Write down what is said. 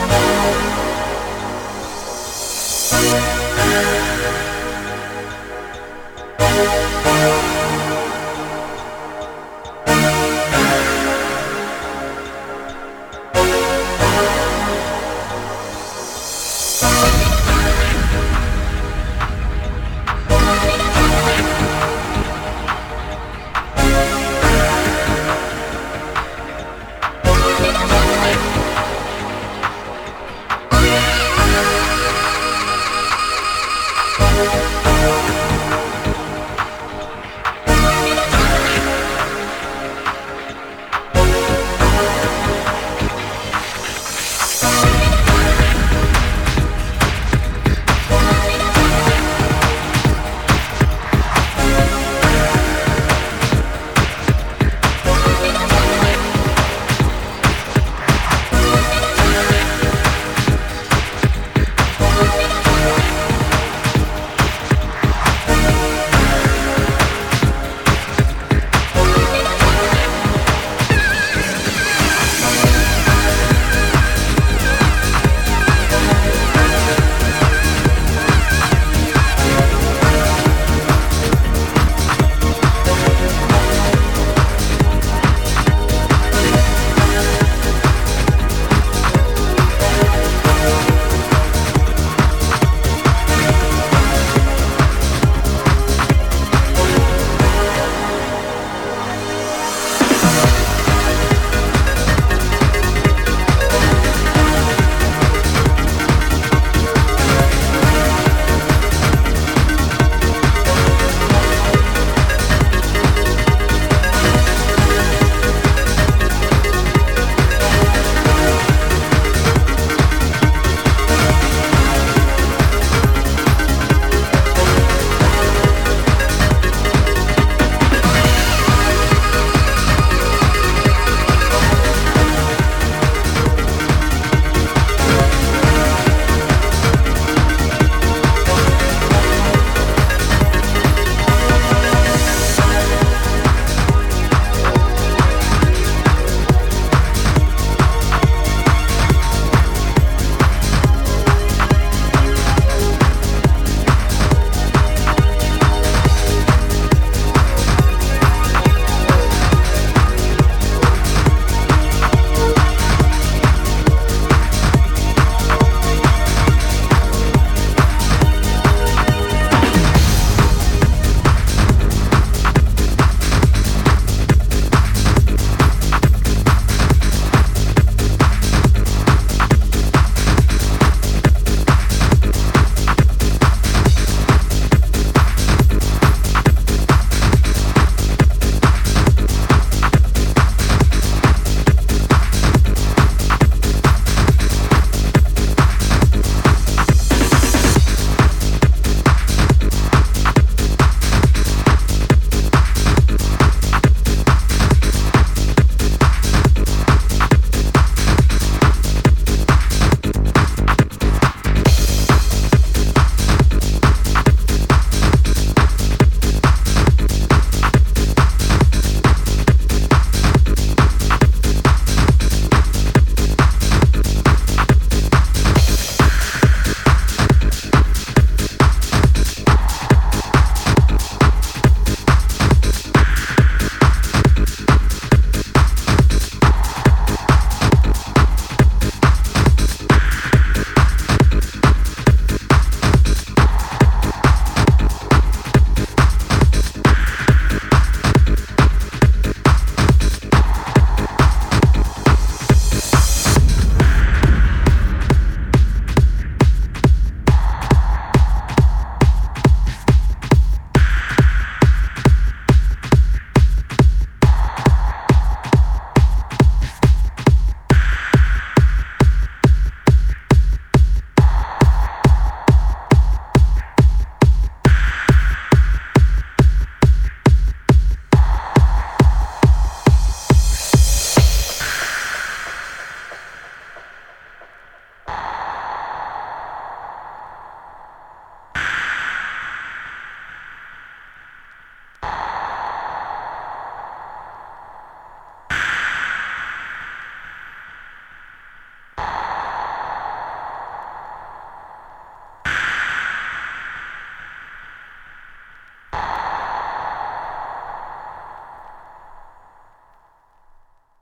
Música